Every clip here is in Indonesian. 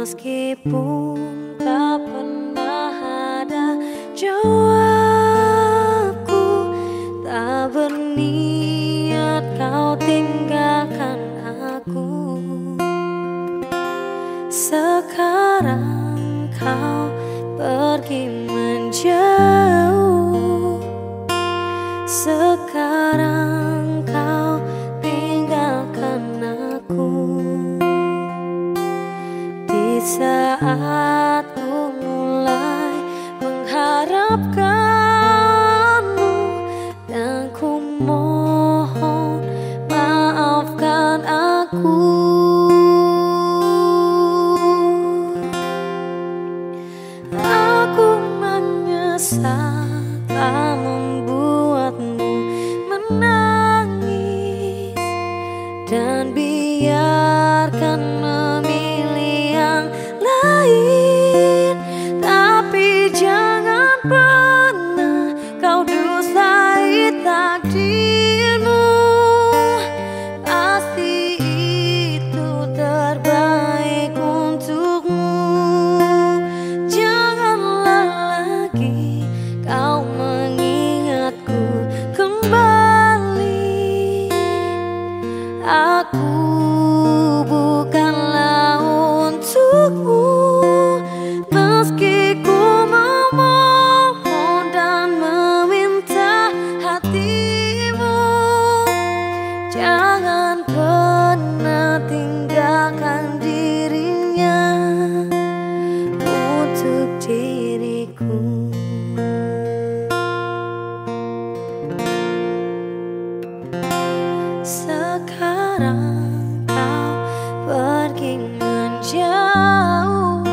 meskipun tak pernah ada jawabku tak berniat kau tinggalkan aku. Sekarang kau pergi menjauh. saat ku mulai mengharapkanmu dan ku mohon maafkan aku. Aku menyesal tak membuatmu menangis dan makin menjauh.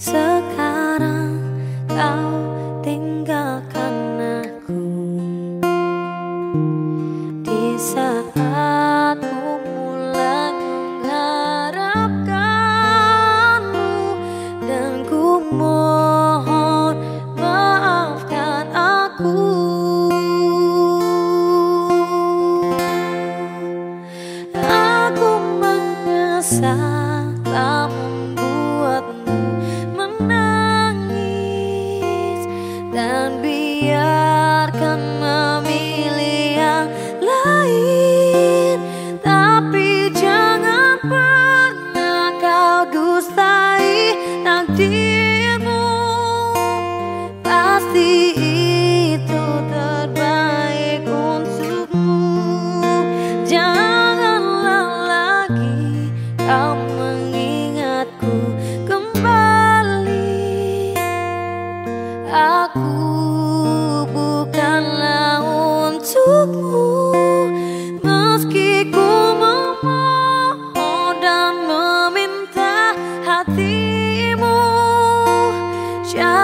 Sekarang kau tinggalkan aku. Di saat biasa tak membuatmu menangis. Dan biarkan memilih yang lain. Tapi jangan pernah kau dustai nanti Just